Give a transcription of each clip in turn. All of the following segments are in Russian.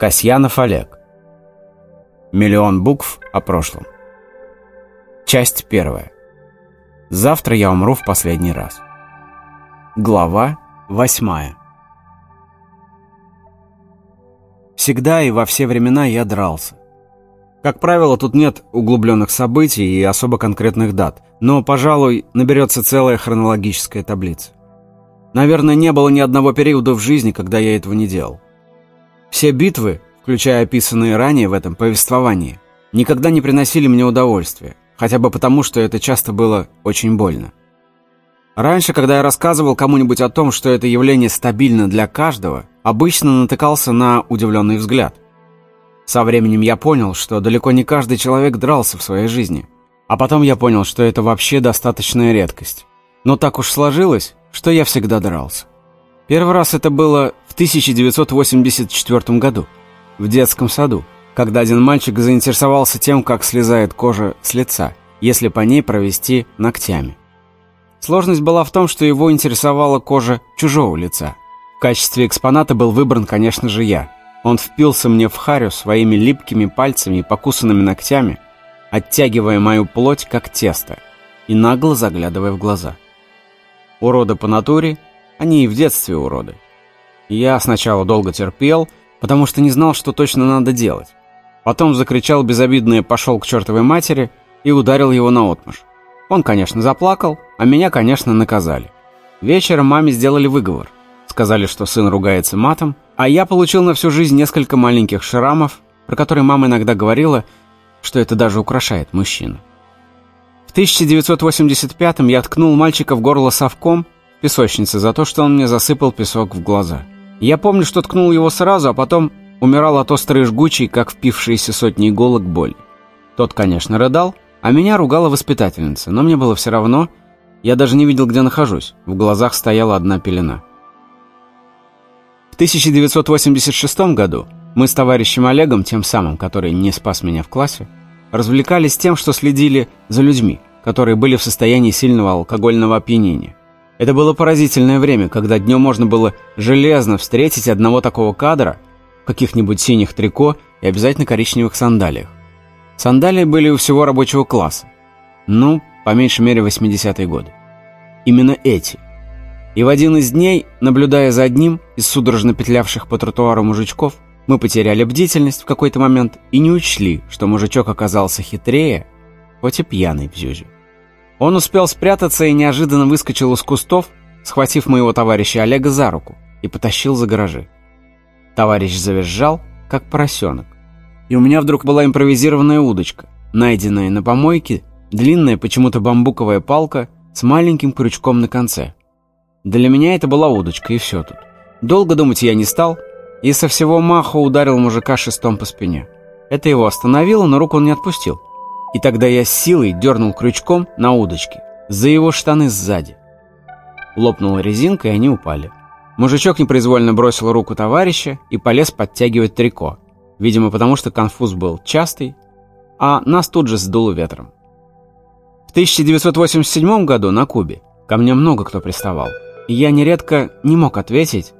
Касьянов Олег. Миллион букв о прошлом. Часть первая. Завтра я умру в последний раз. Глава восьмая. Всегда и во все времена я дрался. Как правило, тут нет углубленных событий и особо конкретных дат, но, пожалуй, наберется целая хронологическая таблица. Наверное, не было ни одного периода в жизни, когда я этого не делал. Все битвы, включая описанные ранее в этом повествовании, никогда не приносили мне удовольствия, хотя бы потому, что это часто было очень больно. Раньше, когда я рассказывал кому-нибудь о том, что это явление стабильно для каждого, обычно натыкался на удивленный взгляд. Со временем я понял, что далеко не каждый человек дрался в своей жизни. А потом я понял, что это вообще достаточная редкость. Но так уж сложилось, что я всегда дрался. Первый раз это было в 1984 году, в детском саду, когда один мальчик заинтересовался тем, как слезает кожа с лица, если по ней провести ногтями. Сложность была в том, что его интересовала кожа чужого лица. В качестве экспоната был выбран, конечно же, я. Он впился мне в харю своими липкими пальцами и покусанными ногтями, оттягивая мою плоть, как тесто, и нагло заглядывая в глаза. Уроды по натуре – они и в детстве уроды. Я сначала долго терпел, потому что не знал, что точно надо делать. Потом закричал безобидное «пошел к чертовой матери» и ударил его наотмашь. Он, конечно, заплакал, а меня, конечно, наказали. Вечером маме сделали выговор. Сказали, что сын ругается матом, а я получил на всю жизнь несколько маленьких шрамов, про которые мама иногда говорила, что это даже украшает мужчину. В 1985-м я ткнул мальчика в горло совком, песочнице за то, что он мне засыпал песок в глаза. Я помню, что ткнул его сразу, а потом умирал от острой жгучей, как впившиеся сотни иголок, боли. Тот, конечно, рыдал, а меня ругала воспитательница, но мне было все равно, я даже не видел, где нахожусь, в глазах стояла одна пелена. В 1986 году мы с товарищем Олегом, тем самым, который не спас меня в классе, развлекались тем, что следили за людьми, которые были в состоянии сильного алкогольного опьянения. Это было поразительное время, когда днем можно было железно встретить одного такого кадра в каких-нибудь синих трико и обязательно коричневых сандалиях. Сандалии были у всего рабочего класса. Ну, по меньшей мере, 80-е годы. Именно эти. И в один из дней, наблюдая за одним из судорожно петлявших по тротуару мужичков, мы потеряли бдительность в какой-то момент и не учли, что мужичок оказался хитрее, хоть и пьяный в зюзю. Он успел спрятаться и неожиданно выскочил из кустов, схватив моего товарища Олега за руку и потащил за гаражи. Товарищ завизжал, как поросенок. И у меня вдруг была импровизированная удочка, найденная на помойке, длинная почему-то бамбуковая палка с маленьким крючком на конце. Для меня это была удочка, и все тут. Долго думать я не стал, и со всего маха ударил мужика шестом по спине. Это его остановило, но руку он не отпустил. И тогда я силой дернул крючком на удочке, за его штаны сзади. Лопнула резинка, и они упали. Мужичок непроизвольно бросил руку товарища и полез подтягивать трико. Видимо, потому что конфуз был частый, а нас тут же сдуло ветром. В 1987 году на Кубе ко мне много кто приставал, и я нередко не мог ответить,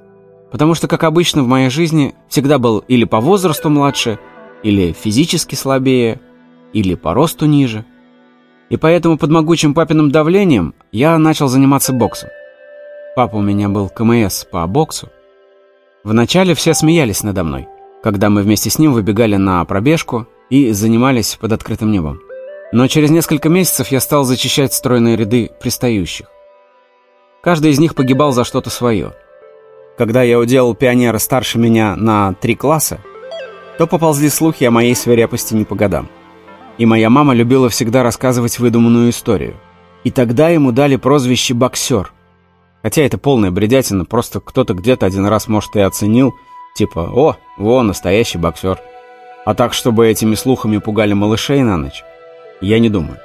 потому что, как обычно в моей жизни, всегда был или по возрасту младше, или физически слабее, или по росту ниже. И поэтому под могучим папиным давлением я начал заниматься боксом. Папа у меня был КМС по боксу. Вначале все смеялись надо мной, когда мы вместе с ним выбегали на пробежку и занимались под открытым небом. Но через несколько месяцев я стал зачищать стройные ряды пристающих. Каждый из них погибал за что-то свое. Когда я уделал пионера старше меня на три класса, то поползли слухи о моей свирепости не по годам. И моя мама любила всегда рассказывать выдуманную историю. И тогда ему дали прозвище «боксер». Хотя это полная бредятина, просто кто-то где-то один раз, может, и оценил, типа «О, во, настоящий боксер». А так, чтобы этими слухами пугали малышей на ночь, я не думаю.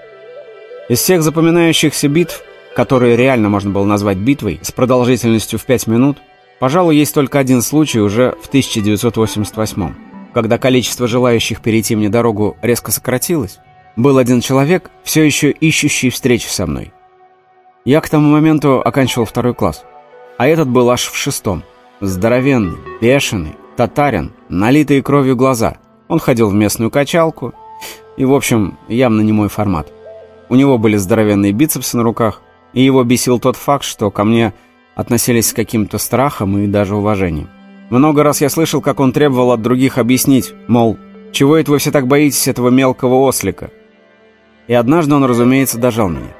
Из всех запоминающихся битв, которые реально можно было назвать битвой, с продолжительностью в 5 минут, пожалуй, есть только один случай уже в 1988 -м когда количество желающих перейти мне дорогу резко сократилось, был один человек, все еще ищущий встречи со мной. Я к тому моменту оканчивал второй класс, а этот был аж в шестом. Здоровенный, бешеный, Татарин, налитые кровью глаза. Он ходил в местную качалку. И, в общем, явно не мой формат. У него были здоровенные бицепсы на руках, и его бесил тот факт, что ко мне относились с каким-то страхом и даже уважением. Много раз я слышал, как он требовал от других объяснить, мол, чего это вы все так боитесь этого мелкого ослика? И однажды он, разумеется, дожал меня.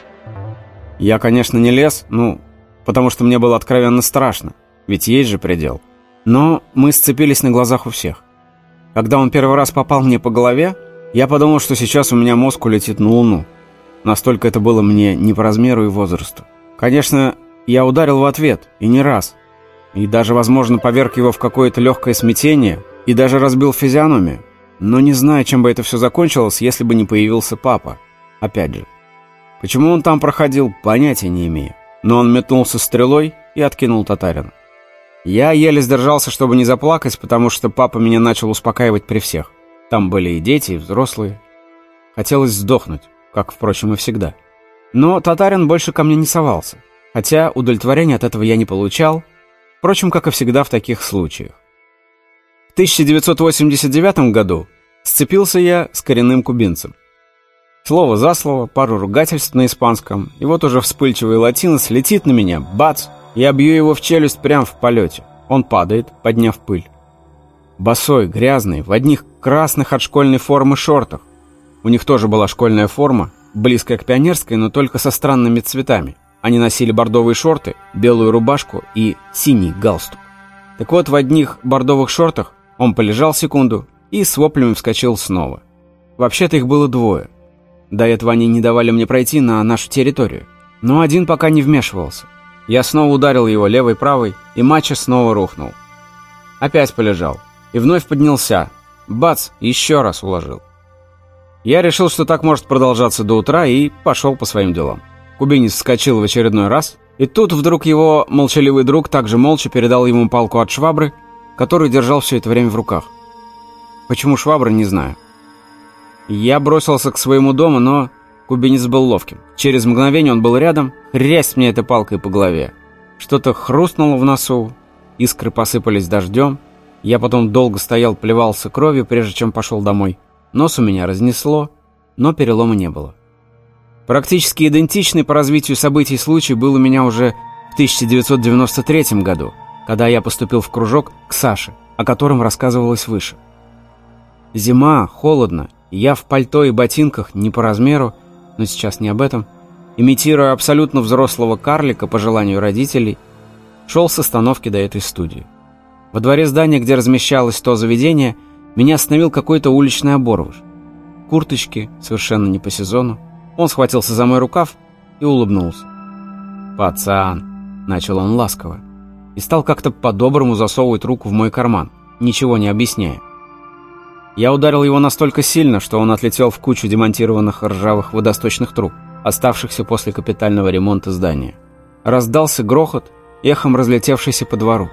Я, конечно, не лез, ну, потому что мне было откровенно страшно, ведь есть же предел. Но мы сцепились на глазах у всех. Когда он первый раз попал мне по голове, я подумал, что сейчас у меня мозг улетит на Луну. Настолько это было мне не по размеру и возрасту. Конечно, я ударил в ответ, и не раз. И даже, возможно, поверг его в какое-то легкое смятение, и даже разбил физиономию. Но не знаю, чем бы это все закончилось, если бы не появился папа. Опять же. Почему он там проходил, понятия не имею. Но он метнулся стрелой и откинул татарина. Я еле сдержался, чтобы не заплакать, потому что папа меня начал успокаивать при всех. Там были и дети, и взрослые. Хотелось сдохнуть, как, впрочем, и всегда. Но татарин больше ко мне не совался, хотя удовлетворения от этого я не получал, впрочем, как и всегда в таких случаях. В 1989 году сцепился я с коренным кубинцем. Слово за слово, пару ругательств на испанском, и вот уже вспыльчивый латинос летит на меня, бац, я бью его в челюсть прямо в полете. Он падает, подняв пыль. Босой, грязный, в одних красных от школьной формы шортах. У них тоже была школьная форма, близкая к пионерской, но только со странными цветами. Они носили бордовые шорты, белую рубашку и синий галстук. Так вот, в одних бордовых шортах он полежал секунду и с воплями вскочил снова. Вообще-то их было двое. До этого они не давали мне пройти на нашу территорию. Но один пока не вмешивался. Я снова ударил его левой-правой, и матча снова рухнул. Опять полежал. И вновь поднялся. Бац, еще раз уложил. Я решил, что так может продолжаться до утра, и пошел по своим делам. Кубинец вскочил в очередной раз, и тут вдруг его молчаливый друг также молча передал ему палку от швабры, которую держал все это время в руках. Почему швабра, не знаю. Я бросился к своему дому, но кубинец был ловким. Через мгновение он был рядом, хрясь мне этой палкой по голове. Что-то хрустнуло в носу, искры посыпались дождем. Я потом долго стоял, плевался кровью, прежде чем пошел домой. Нос у меня разнесло, но перелома не было. Практически идентичный по развитию событий случай был у меня уже в 1993 году, когда я поступил в кружок к Саше, о котором рассказывалось выше. Зима, холодно, я в пальто и ботинках, не по размеру, но сейчас не об этом, имитируя абсолютно взрослого карлика по желанию родителей, шел с остановки до этой студии. Во дворе здания, где размещалось то заведение, меня остановил какой-то уличный оборвыш. Курточки, совершенно не по сезону. Он схватился за мой рукав и улыбнулся. «Пацан», — начал он ласково, и стал как-то по-доброму засовывать руку в мой карман, ничего не объясняя. Я ударил его настолько сильно, что он отлетел в кучу демонтированных ржавых водосточных труб, оставшихся после капитального ремонта здания. Раздался грохот, эхом разлетевшийся по двору.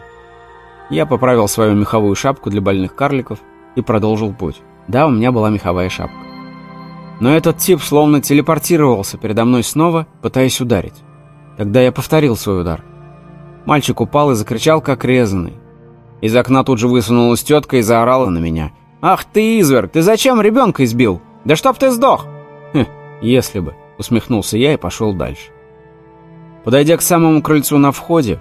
Я поправил свою меховую шапку для больных карликов и продолжил путь. Да, у меня была меховая шапка. Но этот тип словно телепортировался передо мной снова, пытаясь ударить. Тогда я повторил свой удар. Мальчик упал и закричал, как резанный. Из окна тут же высунулась тетка и заорала на меня – «Ах ты, изверг, ты зачем ребенка избил? Да чтоб ты сдох!» «Хм, если бы», — усмехнулся я и пошел дальше. Подойдя к самому крыльцу на входе,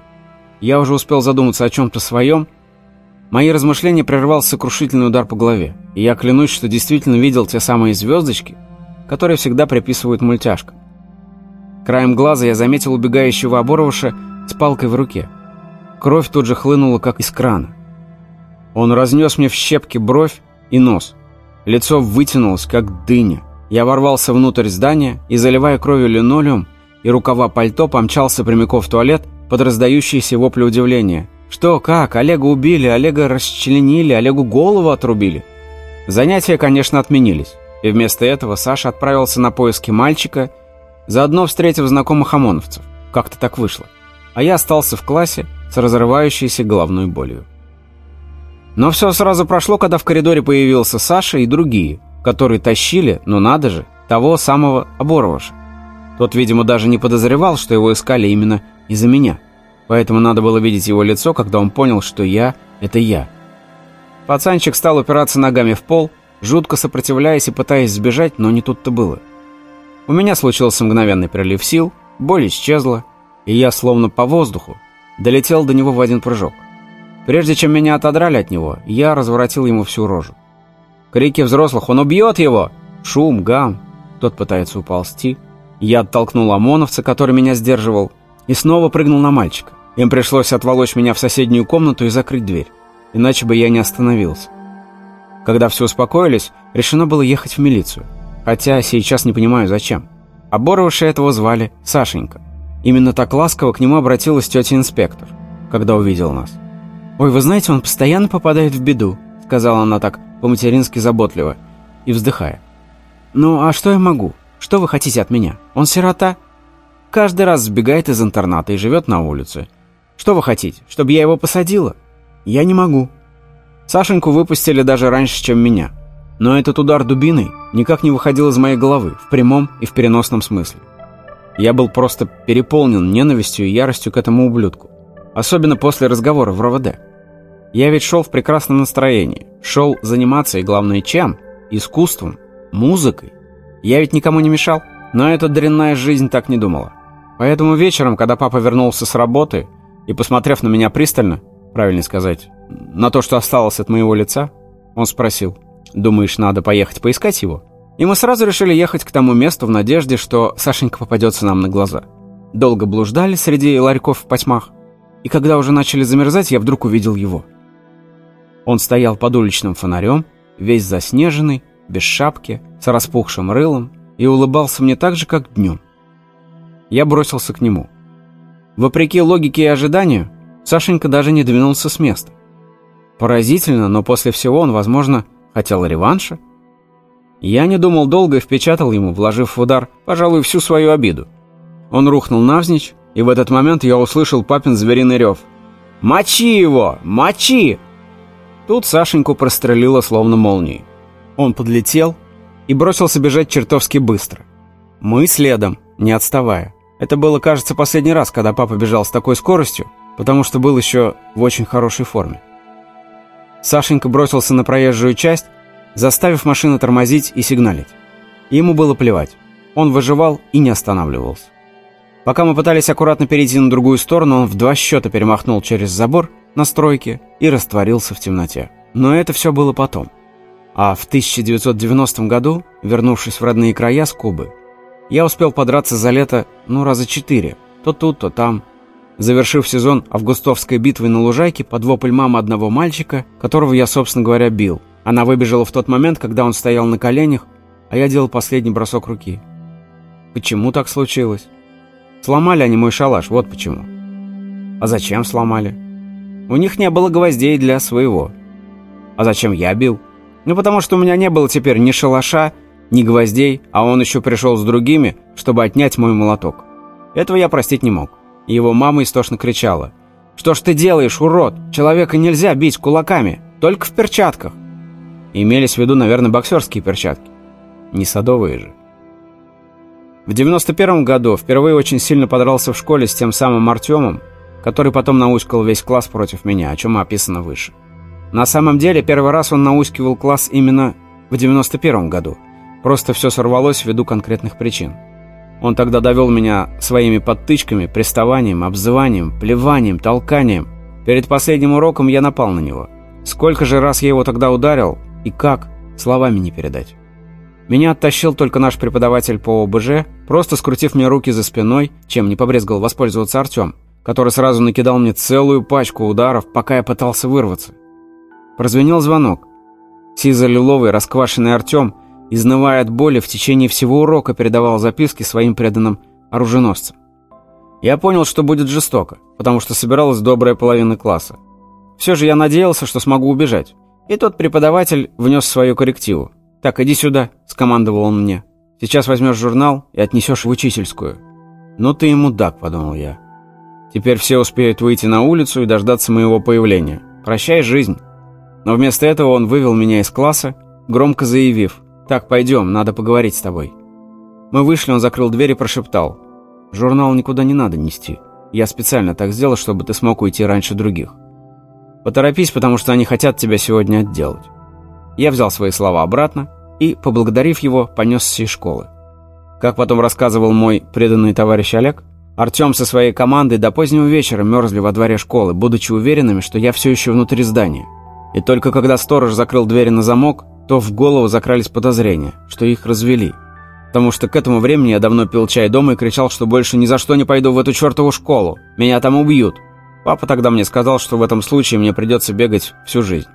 я уже успел задуматься о чем-то своем. Мои размышления прервал сокрушительный удар по голове, и я клянусь, что действительно видел те самые звездочки, которые всегда приписывают мультяшкам. Краем глаза я заметил убегающего оборвыша с палкой в руке. Кровь тут же хлынула, как из крана. Он разнес мне в щепки бровь, и нос. Лицо вытянулось, как дыня. Я ворвался внутрь здания и, заливая кровью линолеум и рукава пальто, помчался прямиком в туалет под раздающиеся вопли удивления. Что, как? Олега убили, Олега расчленили, Олегу голову отрубили. Занятия, конечно, отменились. И вместо этого Саша отправился на поиски мальчика, заодно встретив знакомых ОМОНовцев. Как-то так вышло. А я остался в классе с разрывающейся головной болью. Но все сразу прошло, когда в коридоре появился Саша и другие, которые тащили, ну надо же, того самого Оборваша. Тот, видимо, даже не подозревал, что его искали именно из-за меня. Поэтому надо было видеть его лицо, когда он понял, что я — это я. Пацанчик стал упираться ногами в пол, жутко сопротивляясь и пытаясь сбежать, но не тут-то было. У меня случился мгновенный прилив сил, боль исчезла, и я, словно по воздуху, долетел до него в один прыжок. Прежде чем меня отодрали от него, я разворотил ему всю рожу. Крики взрослых «Он убьет его!» Шум, гам. Тот пытается уползти. Я оттолкнул ОМОНовца, который меня сдерживал, и снова прыгнул на мальчика. Им пришлось отволочь меня в соседнюю комнату и закрыть дверь, иначе бы я не остановился. Когда все успокоились, решено было ехать в милицию. Хотя сейчас не понимаю, зачем. Оборвавшая этого звали Сашенька. Именно так ласково к нему обратилась тетя-инспектор, когда увидел нас. «Ой, вы знаете, он постоянно попадает в беду», сказала она так по-матерински заботливо и вздыхая. «Ну, а что я могу? Что вы хотите от меня? Он сирота? Каждый раз сбегает из интерната и живет на улице. Что вы хотите, чтобы я его посадила? Я не могу». Сашеньку выпустили даже раньше, чем меня. Но этот удар дубиной никак не выходил из моей головы, в прямом и в переносном смысле. Я был просто переполнен ненавистью и яростью к этому ублюдку. Особенно после разговора в РОВД. Я ведь шел в прекрасном настроении. Шел заниматься и, главное, чем? Искусством, музыкой. Я ведь никому не мешал. Но эта дрянная жизнь так не думала. Поэтому вечером, когда папа вернулся с работы и, посмотрев на меня пристально, правильно сказать, на то, что осталось от моего лица, он спросил, «Думаешь, надо поехать поискать его?» И мы сразу решили ехать к тому месту в надежде, что Сашенька попадется нам на глаза. Долго блуждали среди ларьков в потьмах, и когда уже начали замерзать, я вдруг увидел его. Он стоял под уличным фонарем, весь заснеженный, без шапки, с распухшим рылом, и улыбался мне так же, как днем. Я бросился к нему. Вопреки логике и ожиданию, Сашенька даже не двинулся с места. Поразительно, но после всего он, возможно, хотел реванша. Я не думал долго и впечатал ему, вложив в удар, пожалуй, всю свою обиду. Он рухнул навзничь, и в этот момент я услышал папин звериный рев. «Мочи его! Мочи!» Тут Сашеньку прострелило словно молнией. Он подлетел и бросился бежать чертовски быстро. Мы следом, не отставая. Это было, кажется, последний раз, когда папа бежал с такой скоростью, потому что был еще в очень хорошей форме. Сашенька бросился на проезжую часть, заставив машину тормозить и сигналить. Ему было плевать. Он выживал и не останавливался. Пока мы пытались аккуратно перейти на другую сторону, он в два счета перемахнул через забор на стройке и растворился в темноте. Но это все было потом. А в 1990 году, вернувшись в родные края с Кубы, я успел подраться за лето, ну, раза четыре. То тут, то там. Завершив сезон августовской битвы на лужайке под вопль мамы одного мальчика, которого я, собственно говоря, бил. Она выбежала в тот момент, когда он стоял на коленях, а я делал последний бросок руки. Почему так случилось? Сломали они мой шалаш, вот почему. А зачем сломали? У них не было гвоздей для своего. А зачем я бил? Ну, потому что у меня не было теперь ни шалаша, ни гвоздей, а он еще пришел с другими, чтобы отнять мой молоток. Этого я простить не мог. И его мама истошно кричала. «Что ж ты делаешь, урод? Человека нельзя бить кулаками, только в перчатках». Имелись в виду, наверное, боксерские перчатки. Не садовые же. В 91 году впервые очень сильно подрался в школе с тем самым Артемом, который потом науськал весь класс против меня, о чем описано выше. На самом деле, первый раз он наускивал класс именно в 91 году. Просто все сорвалось ввиду конкретных причин. Он тогда довел меня своими подтычками, приставанием, обзыванием, плеванием, толканием. Перед последним уроком я напал на него. Сколько же раз я его тогда ударил и как, словами не передать. Меня оттащил только наш преподаватель по ОБЖ, просто скрутив мне руки за спиной, чем не побрезгал воспользоваться Артем который сразу накидал мне целую пачку ударов, пока я пытался вырваться. Прозвенел звонок. Сизо-лиловый, расквашенный Артем, изнывая от боли, в течение всего урока передавал записки своим преданным оруженосцам. Я понял, что будет жестоко, потому что собиралась добрая половина класса. Все же я надеялся, что смогу убежать. И тот преподаватель внес свою коррективу. «Так, иди сюда», — скомандовал он мне. «Сейчас возьмешь журнал и отнесешь в учительскую». «Ну ты и мудак», — подумал я. Теперь все успеют выйти на улицу и дождаться моего появления. Прощай, жизнь. Но вместо этого он вывел меня из класса, громко заявив, «Так, пойдем, надо поговорить с тобой». Мы вышли, он закрыл дверь и прошептал, «Журнал никуда не надо нести. Я специально так сделал, чтобы ты смог уйти раньше других». Поторопись, потому что они хотят тебя сегодня отделать». Я взял свои слова обратно и, поблагодарив его, понесся из школы. Как потом рассказывал мой преданный товарищ Олег, Артем со своей командой до позднего вечера мерзли во дворе школы, будучи уверенными, что я все еще внутри здания. И только когда сторож закрыл двери на замок, то в голову закрались подозрения, что их развели. Потому что к этому времени я давно пил чай дома и кричал, что больше ни за что не пойду в эту чертову школу. Меня там убьют. Папа тогда мне сказал, что в этом случае мне придется бегать всю жизнь.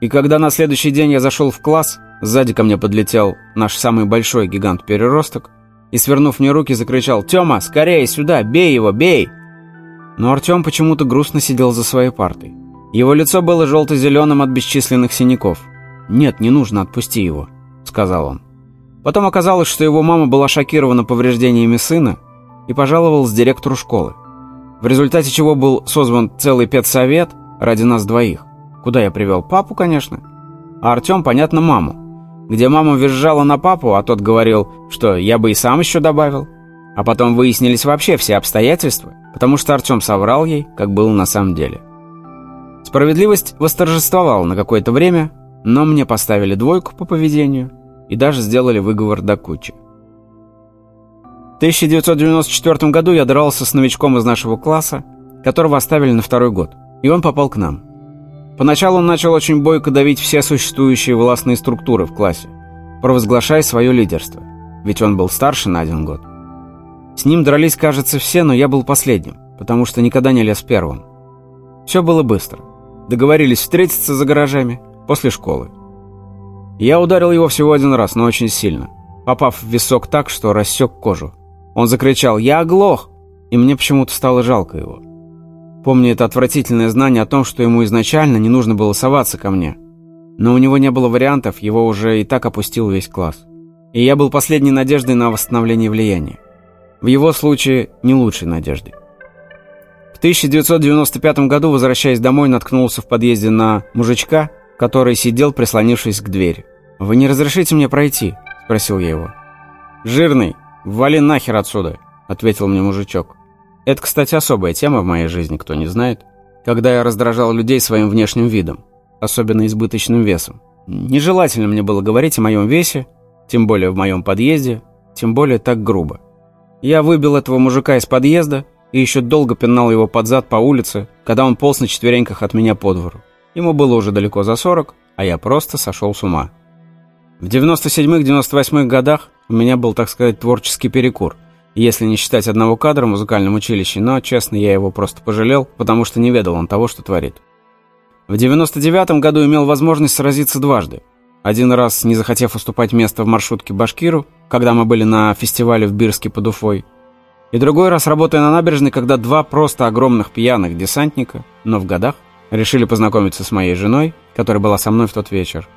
И когда на следующий день я зашел в класс, сзади ко мне подлетел наш самый большой гигант-переросток и, свернув мне руки, закричал «Тёма, скорее сюда, бей его, бей!» Но Артём почему-то грустно сидел за своей партой. Его лицо было желто-зеленым от бесчисленных синяков. «Нет, не нужно, отпусти его», — сказал он. Потом оказалось, что его мама была шокирована повреждениями сына и пожаловалась директору школы в результате чего был созван целый педсовет ради нас двоих, куда я привел папу, конечно, а Артем, понятно, маму, где мама визжала на папу, а тот говорил, что я бы и сам еще добавил. А потом выяснились вообще все обстоятельства, потому что Артем соврал ей, как было на самом деле. Справедливость восторжествовала на какое-то время, но мне поставили двойку по поведению и даже сделали выговор до кучи. 1994 году я дрался с новичком из нашего класса, которого оставили на второй год, и он попал к нам. Поначалу он начал очень бойко давить все существующие властные структуры в классе, провозглашая свое лидерство, ведь он был старше на один год. С ним дрались, кажется, все, но я был последним, потому что никогда не лез первым. Все было быстро. Договорились встретиться за гаражами после школы. Я ударил его всего один раз, но очень сильно, попав в висок так, что рассек кожу. Он закричал «Я оглох!» И мне почему-то стало жалко его. Помню это отвратительное знание о том, что ему изначально не нужно было соваться ко мне. Но у него не было вариантов, его уже и так опустил весь класс. И я был последней надеждой на восстановление влияния. В его случае не лучшей надеждой. В 1995 году, возвращаясь домой, наткнулся в подъезде на мужичка, который сидел, прислонившись к двери. «Вы не разрешите мне пройти?» – спросил я его. «Жирный, «Вали нахер отсюда», — ответил мне мужичок. Это, кстати, особая тема в моей жизни, кто не знает. Когда я раздражал людей своим внешним видом, особенно избыточным весом. Нежелательно мне было говорить о моем весе, тем более в моем подъезде, тем более так грубо. Я выбил этого мужика из подъезда и еще долго пинал его под зад по улице, когда он полз на четвереньках от меня по двору. Ему было уже далеко за 40, а я просто сошел с ума. В 97-98 годах у меня был, так сказать, творческий перекур. Если не считать одного кадра в музыкальном училище, но, честно, я его просто пожалел, потому что не ведал он того, что творит. В 99 году имел возможность сразиться дважды. Один раз, не захотев уступать место в маршрутке Башкиру, когда мы были на фестивале в Бирске под Уфой. И другой раз, работая на набережной, когда два просто огромных пьяных десантника, но в годах, решили познакомиться с моей женой, которая была со мной в тот вечер.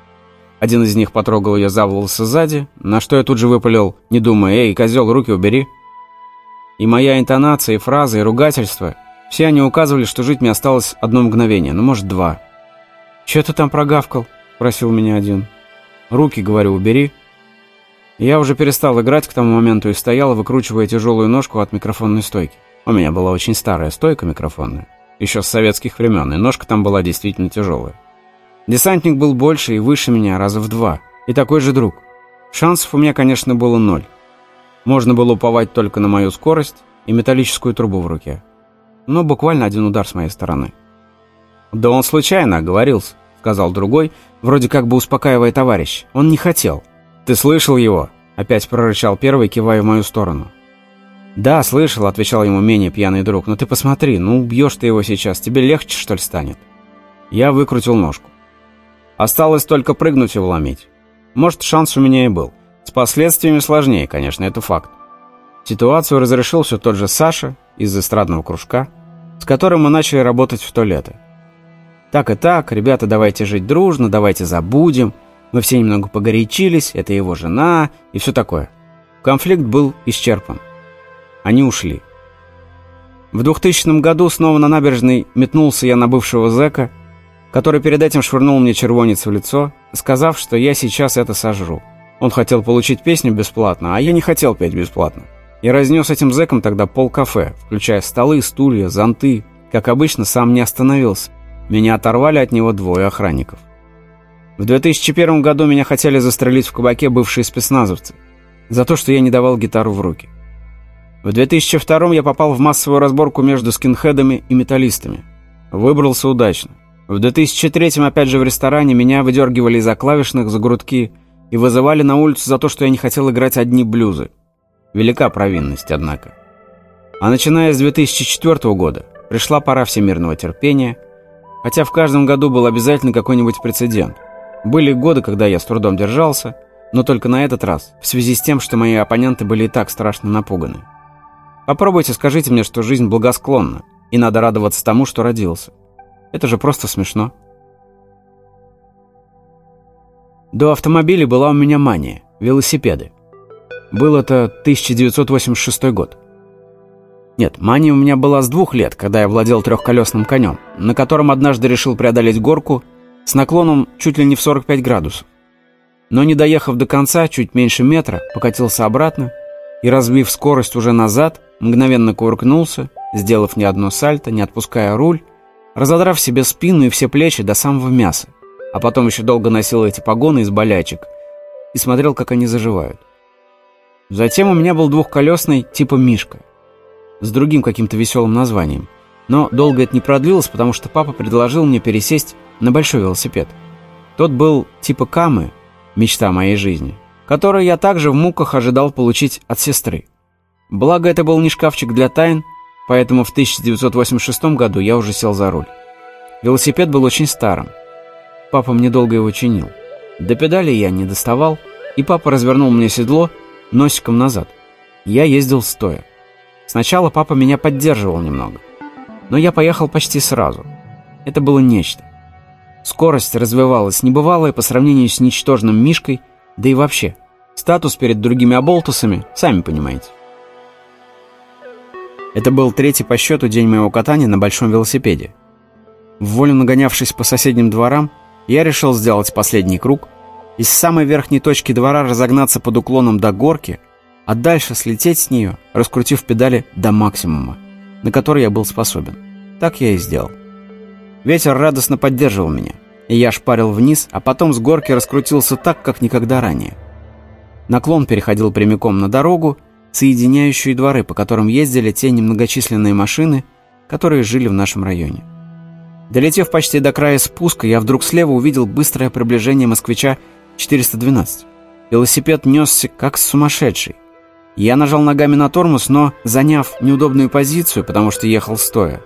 Один из них потрогал ее за волосы сзади, на что я тут же выпалил, не думая, «Эй, козел, руки убери!» И моя интонация, и фразы, и ругательства, все они указывали, что жить мне осталось одно мгновение, ну, может, два. «Че ты там прогавкал?» – просил меня один. «Руки, говорю, убери». Я уже перестал играть к тому моменту и стоял, выкручивая тяжелую ножку от микрофонной стойки. У меня была очень старая стойка микрофонная, еще с советских времен, и ножка там была действительно тяжелая. Десантник был больше и выше меня раза в два. И такой же друг. Шансов у меня, конечно, было ноль. Можно было уповать только на мою скорость и металлическую трубу в руке. Но буквально один удар с моей стороны. «Да он случайно оговорился», — сказал другой, вроде как бы успокаивая товарищ. «Он не хотел». «Ты слышал его?» — опять прорычал первый, кивая в мою сторону. «Да, слышал», — отвечал ему менее пьяный друг. «Но ты посмотри, ну убьешь ты его сейчас, тебе легче, что ли, станет?» Я выкрутил ножку. Осталось только прыгнуть и вломить. Может, шанс у меня и был. С последствиями сложнее, конечно, это факт. Ситуацию разрешил все тот же Саша из эстрадного кружка, с которым мы начали работать в то лето. Так и так, ребята, давайте жить дружно, давайте забудем. Мы все немного погорячились, это его жена и все такое. Конфликт был исчерпан. Они ушли. В 2000 году снова на набережной метнулся я на бывшего зэка, который перед этим швырнул мне червонец в лицо, сказав, что я сейчас это сожру. Он хотел получить песню бесплатно, а я не хотел петь бесплатно. Я разнес этим зэкам тогда пол кафе, включая столы, стулья, зонты. Как обычно, сам не остановился. Меня оторвали от него двое охранников. В 2001 году меня хотели застрелить в кабаке бывшие спецназовцы за то, что я не давал гитару в руки. В 2002 я попал в массовую разборку между скинхедами и металлистами. Выбрался удачно. В 2003 опять же в ресторане меня выдергивали из-за клавишных за грудки и вызывали на улицу за то, что я не хотел играть одни блюзы. Велика провинность, однако. А начиная с 2004 года пришла пора всемирного терпения, хотя в каждом году был обязательно какой-нибудь прецедент. Были годы, когда я с трудом держался, но только на этот раз, в связи с тем, что мои оппоненты были и так страшно напуганы. Попробуйте скажите мне, что жизнь благосклонна, и надо радоваться тому, что родился. Это же просто смешно. До автомобилей была у меня мания – велосипеды. Был это 1986 год. Нет, мания у меня была с двух лет, когда я владел трехколесным конем, на котором однажды решил преодолеть горку с наклоном чуть ли не в 45 градусов. Но не доехав до конца, чуть меньше метра, покатился обратно и, разбив скорость уже назад, мгновенно кувыркнулся, сделав ни одно сальто, не отпуская руль, разодрав себе спину и все плечи до самого мяса, а потом еще долго носил эти погоны из болячек и смотрел, как они заживают. Затем у меня был двухколесный типа «Мишка» с другим каким-то веселым названием. Но долго это не продлилось, потому что папа предложил мне пересесть на большой велосипед. Тот был типа «Камы», мечта моей жизни, который я также в муках ожидал получить от сестры. Благо, это был не шкафчик для тайн, Поэтому в 1986 году я уже сел за руль. Велосипед был очень старым. Папа мне долго его чинил. До педали я не доставал, и папа развернул мне седло носиком назад. Я ездил стоя. Сначала папа меня поддерживал немного. Но я поехал почти сразу. Это было нечто. Скорость развивалась небывалая по сравнению с ничтожным Мишкой, да и вообще. Статус перед другими оболтусами, сами понимаете. Это был третий по счету день моего катания на большом велосипеде. В волю нагонявшись по соседним дворам, я решил сделать последний круг и с самой верхней точки двора разогнаться под уклоном до горки, а дальше слететь с нее, раскрутив педали до максимума, на который я был способен. Так я и сделал. Ветер радостно поддерживал меня, и я шпарил вниз, а потом с горки раскрутился так, как никогда ранее. Наклон переходил прямиком на дорогу, соединяющие дворы, по которым ездили те немногочисленные машины, которые жили в нашем районе. Долетев почти до края спуска, я вдруг слева увидел быстрое приближение москвича 412. Велосипед несся как сумасшедший. Я нажал ногами на тормоз, но, заняв неудобную позицию, потому что ехал стоя,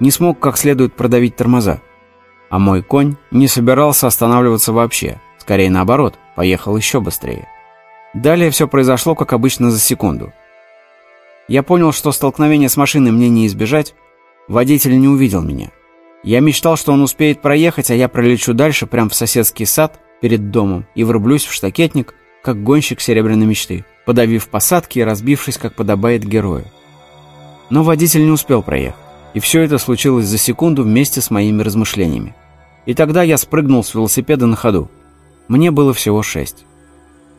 не смог как следует продавить тормоза. А мой конь не собирался останавливаться вообще. Скорее наоборот, поехал еще быстрее. Далее все произошло, как обычно, за секунду. Я понял, что столкновение с машиной мне не избежать. Водитель не увидел меня. Я мечтал, что он успеет проехать, а я пролечу дальше, прямо в соседский сад перед домом, и врублюсь в штакетник, как гонщик серебряной мечты, подавив посадки и разбившись, как подобает герою. Но водитель не успел проехать, и все это случилось за секунду вместе с моими размышлениями. И тогда я спрыгнул с велосипеда на ходу. Мне было всего шесть.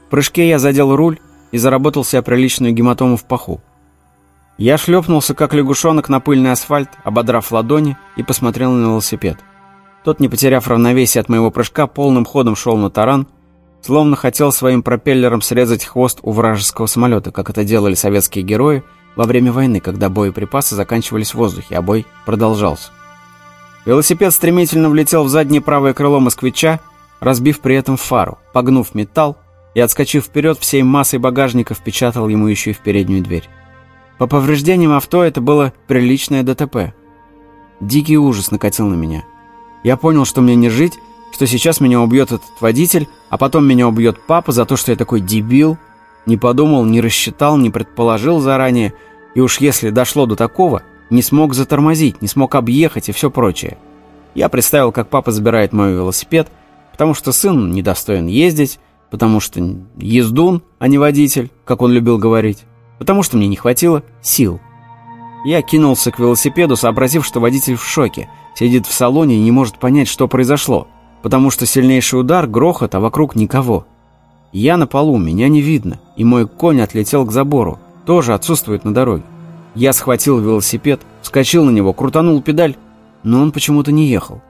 Прыжке я задел руль и заработал себе приличную гематому в паху. Я шлепнулся, как лягушонок, на пыльный асфальт, ободрав ладони и посмотрел на велосипед. Тот, не потеряв равновесие от моего прыжка, полным ходом шел на таран, словно хотел своим пропеллером срезать хвост у вражеского самолета, как это делали советские герои во время войны, когда боеприпасы заканчивались в воздухе, а бой продолжался. Велосипед стремительно влетел в заднее правое крыло москвича, разбив при этом фару, погнув металл, и, отскочив вперед, всей массой багажника впечатал ему еще и в переднюю дверь. По повреждениям авто это было приличное ДТП. Дикий ужас накатил на меня. Я понял, что мне не жить, что сейчас меня убьет этот водитель, а потом меня убьет папа за то, что я такой дебил. Не подумал, не рассчитал, не предположил заранее. И уж если дошло до такого, не смог затормозить, не смог объехать и все прочее. Я представил, как папа забирает мой велосипед, потому что сын недостоин ездить, потому что ездун, а не водитель, как он любил говорить, потому что мне не хватило сил. Я кинулся к велосипеду, сообразив, что водитель в шоке, сидит в салоне и не может понять, что произошло, потому что сильнейший удар, грохот, а вокруг никого. Я на полу, меня не видно, и мой конь отлетел к забору, тоже отсутствует на дороге. Я схватил велосипед, вскочил на него, крутанул педаль, но он почему-то не ехал.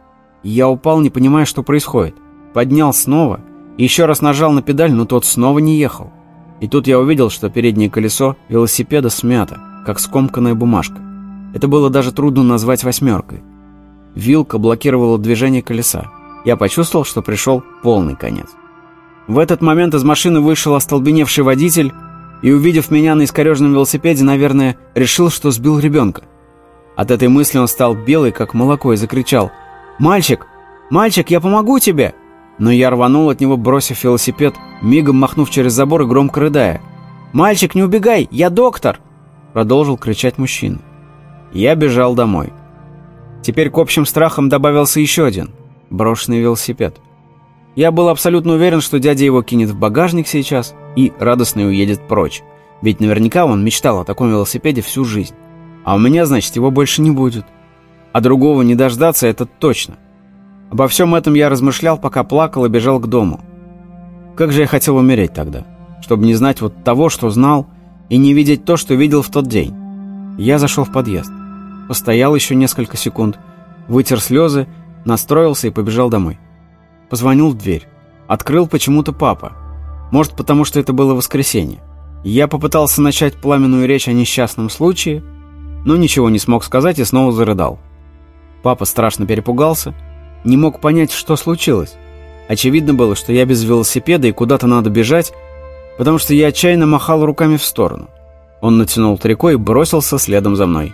Я упал, не понимая, что происходит. Поднял снова, еще раз нажал на педаль, но тот снова не ехал. И тут я увидел, что переднее колесо велосипеда смято, как скомканная бумажка. Это было даже трудно назвать восьмеркой. Вилка блокировала движение колеса. Я почувствовал, что пришел полный конец. В этот момент из машины вышел остолбеневший водитель и, увидев меня на искореженном велосипеде, наверное, решил, что сбил ребенка. От этой мысли он стал белый, как молоко, и закричал «Мальчик! Мальчик, я помогу тебе!» Но я рванул от него, бросив велосипед, мигом махнув через забор и громко рыдая. «Мальчик, не убегай! Я доктор!» Продолжил кричать мужчина. Я бежал домой. Теперь к общим страхам добавился еще один – брошенный велосипед. Я был абсолютно уверен, что дядя его кинет в багажник сейчас и радостно уедет прочь. Ведь наверняка он мечтал о таком велосипеде всю жизнь. А у меня, значит, его больше не будет. А другого не дождаться – это точно. Обо всем этом я размышлял, пока плакал и бежал к дому. Как же я хотел умереть тогда, чтобы не знать вот того, что знал, и не видеть то, что видел в тот день. Я зашел в подъезд. Постоял еще несколько секунд, вытер слезы, настроился и побежал домой. Позвонил в дверь. Открыл почему-то папа. Может, потому что это было воскресенье. Я попытался начать пламенную речь о несчастном случае, но ничего не смог сказать и снова зарыдал. Папа страшно перепугался, не мог понять, что случилось. Очевидно было, что я без велосипеда и куда-то надо бежать, потому что я отчаянно махал руками в сторону. Он натянул трико и бросился следом за мной.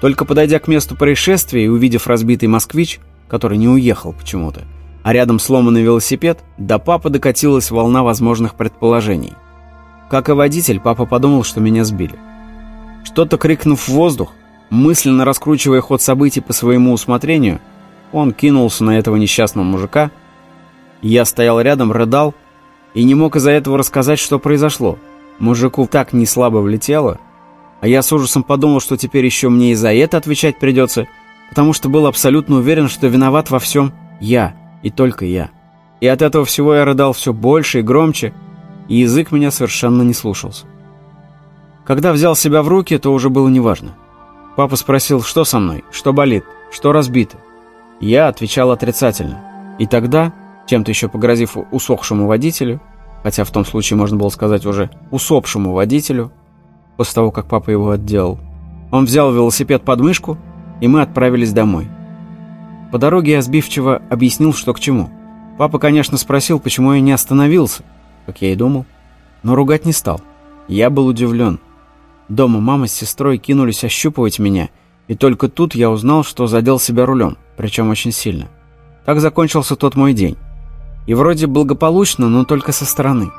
Только подойдя к месту происшествия и увидев разбитый москвич, который не уехал почему-то, а рядом сломанный велосипед, до папы докатилась волна возможных предположений. Как и водитель, папа подумал, что меня сбили. Что-то крикнув в воздух, мысленно раскручивая ход событий по своему усмотрению, он кинулся на этого несчастного мужика. Я стоял рядом, рыдал и не мог из-за этого рассказать, что произошло. Мужику так не слабо влетело, а я с ужасом подумал, что теперь еще мне и за это отвечать придется, потому что был абсолютно уверен, что виноват во всем я и только я. И от этого всего я рыдал все больше и громче, и язык меня совершенно не слушался. Когда взял себя в руки, то уже было неважно. Папа спросил, что со мной, что болит, что разбито. Я отвечал отрицательно. И тогда, чем-то еще погрозив усохшему водителю, хотя в том случае можно было сказать уже усопшему водителю, после того, как папа его отделал, он взял велосипед под мышку, и мы отправились домой. По дороге я сбивчиво объяснил, что к чему. Папа, конечно, спросил, почему я не остановился, как я и думал, но ругать не стал. Я был удивлен. Дома мама с сестрой кинулись ощупывать меня, и только тут я узнал, что задел себя рулем, причем очень сильно. Так закончился тот мой день. И вроде благополучно, но только со стороны.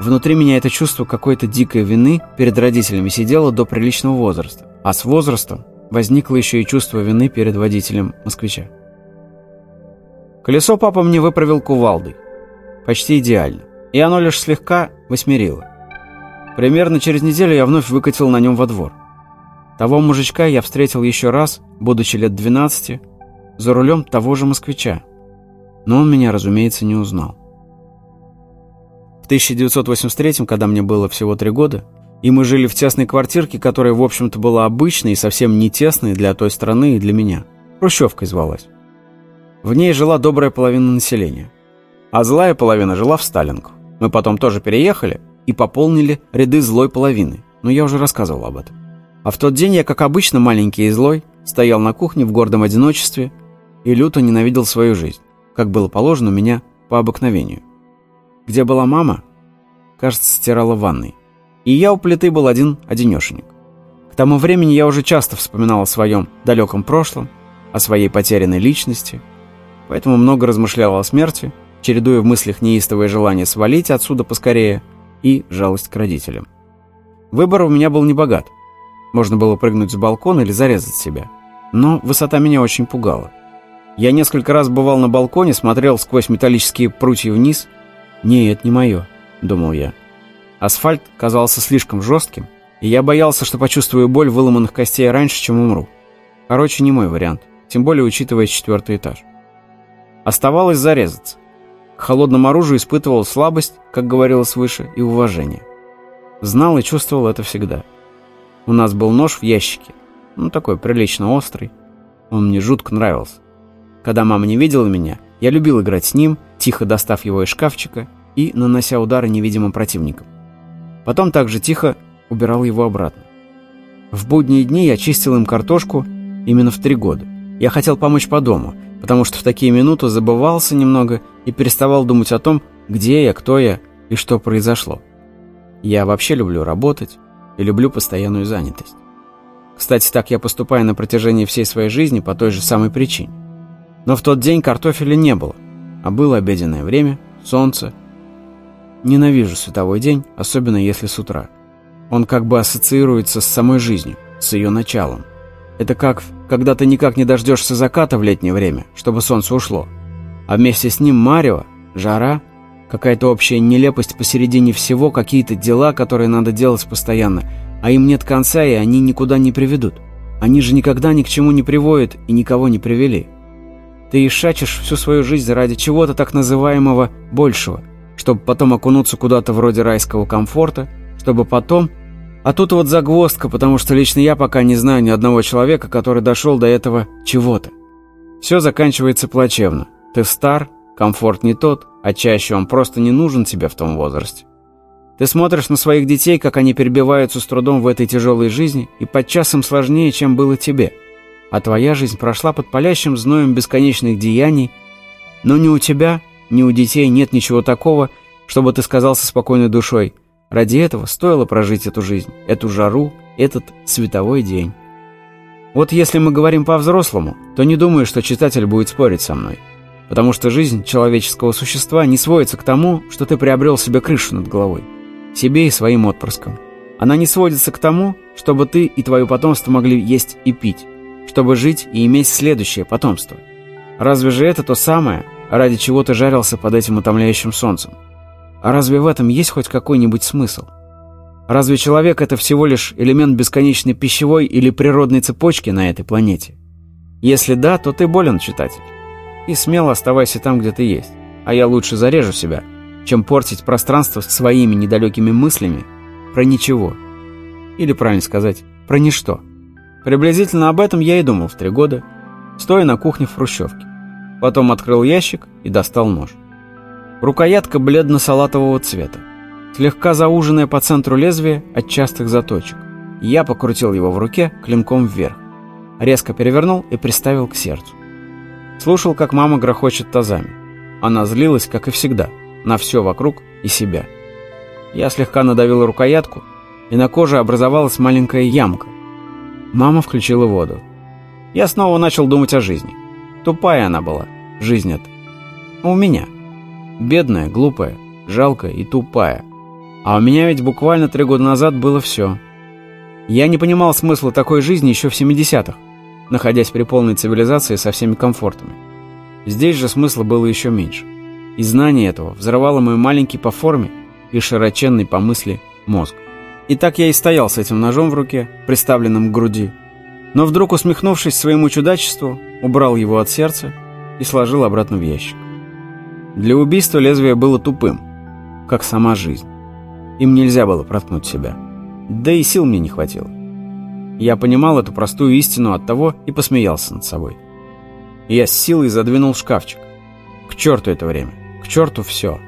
Внутри меня это чувство какой-то дикой вины перед родителями сидело до приличного возраста, а с возрастом возникло еще и чувство вины перед водителем москвича. Колесо папа мне выправил кувалдой. Почти идеально. И оно лишь слегка восьмерило. Примерно через неделю я вновь выкатил на нем во двор. Того мужичка я встретил еще раз, будучи лет 12, за рулем того же москвича. Но он меня, разумеется, не узнал. В 1983 когда мне было всего три года, и мы жили в тесной квартирке, которая, в общем-то, была обычной и совсем не тесной для той страны и для меня. Хрущевкой звалась. В ней жила добрая половина населения. А злая половина жила в Сталинку. Мы потом тоже переехали и пополнили ряды злой половины. Но я уже рассказывал об этом. А в тот день я, как обычно, маленький и злой, стоял на кухне в гордом одиночестве и люто ненавидел свою жизнь, как было положено у меня по обыкновению. Где была мама? Кажется, стирала в ванной и я у плиты был один-одинешенек. К тому времени я уже часто вспоминал о своем далеком прошлом, о своей потерянной личности, поэтому много размышлял о смерти, чередуя в мыслях неистовое желание свалить отсюда поскорее и жалость к родителям. Выбор у меня был небогат. Можно было прыгнуть с балкона или зарезать себя. Но высота меня очень пугала. Я несколько раз бывал на балконе, смотрел сквозь металлические прутья вниз. «Нет, не мое», — думал я. Асфальт казался слишком жестким, и я боялся, что почувствую боль выломанных костей раньше, чем умру. Короче, не мой вариант, тем более учитывая четвертый этаж. Оставалось зарезаться. К холодному оружию испытывал слабость, как говорилось выше, и уважение. Знал и чувствовал это всегда. У нас был нож в ящике, ну такой прилично острый. Он мне жутко нравился. Когда мама не видела меня, я любил играть с ним, тихо достав его из шкафчика и нанося удары невидимым противникам. Потом также тихо убирал его обратно. В будние дни я чистил им картошку именно в три года. Я хотел помочь по дому, потому что в такие минуты забывался немного и переставал думать о том, где я, кто я и что произошло. Я вообще люблю работать и люблю постоянную занятость. Кстати, так я поступаю на протяжении всей своей жизни по той же самой причине. Но в тот день картофеля не было, а было обеденное время, солнце. Ненавижу световой день, особенно если с утра. Он как бы ассоциируется с самой жизнью, с ее началом. Это как, когда ты никак не дождешься заката в летнее время, чтобы солнце ушло. А вместе с ним марево, жара, какая-то общая нелепость посередине всего, какие-то дела, которые надо делать постоянно, а им нет конца, и они никуда не приведут. Они же никогда ни к чему не приводят и никого не привели. Ты ишачишь всю свою жизнь ради чего-то так называемого «большего», чтобы потом окунуться куда-то вроде райского комфорта, чтобы потом... А тут вот загвоздка, потому что лично я пока не знаю ни одного человека, который дошел до этого чего-то. Все заканчивается плачевно. Ты стар, комфорт не тот, а чаще он просто не нужен тебе в том возрасте. Ты смотришь на своих детей, как они перебиваются с трудом в этой тяжелой жизни, и подчас им сложнее, чем было тебе – а твоя жизнь прошла под палящим зноем бесконечных деяний, но ни у тебя, ни у детей нет ничего такого, чтобы ты сказал со спокойной душой, ради этого стоило прожить эту жизнь, эту жару, этот световой день. Вот если мы говорим по-взрослому, то не думаю, что читатель будет спорить со мной. Потому что жизнь человеческого существа не сводится к тому, что ты приобрел себе крышу над головой. Себе и своим отпрыском. Она не сводится к тому, чтобы ты и твое потомство могли есть и пить чтобы жить и иметь следующее потомство. Разве же это то самое, ради чего ты жарился под этим утомляющим солнцем? А разве в этом есть хоть какой-нибудь смысл? Разве человек — это всего лишь элемент бесконечной пищевой или природной цепочки на этой планете? Если да, то ты болен, читатель. И смело оставайся там, где ты есть. А я лучше зарежу себя, чем портить пространство своими недалекими мыслями про ничего. Или, правильно сказать, про ничто. Приблизительно об этом я и думал в три года, стоя на кухне в Хрущевке. Потом открыл ящик и достал нож. Рукоятка бледно-салатового цвета, слегка зауженная по центру лезвия от частых заточек. Я покрутил его в руке клинком вверх, резко перевернул и приставил к сердцу. Слушал, как мама грохочет тазами. Она злилась, как и всегда, на все вокруг и себя. Я слегка надавил рукоятку, и на коже образовалась маленькая ямка, Мама включила воду. Я снова начал думать о жизни. Тупая она была, жизнь эта. У меня. Бедная, глупая, жалкая и тупая. А у меня ведь буквально три года назад было все. Я не понимал смысла такой жизни еще в 70-х, находясь при полной цивилизации со всеми комфортами. Здесь же смысла было еще меньше. И знание этого взорвало мой маленький по форме и широченный по мысли мозг. И так я и стоял с этим ножом в руке, приставленным к груди. Но вдруг, усмехнувшись своему чудачеству, убрал его от сердца и сложил обратно в ящик. Для убийства лезвие было тупым, как сама жизнь. Им нельзя было проткнуть себя. Да и сил мне не хватило. Я понимал эту простую истину от того и посмеялся над собой. Я с силой задвинул шкафчик. К черту это время. К черту все.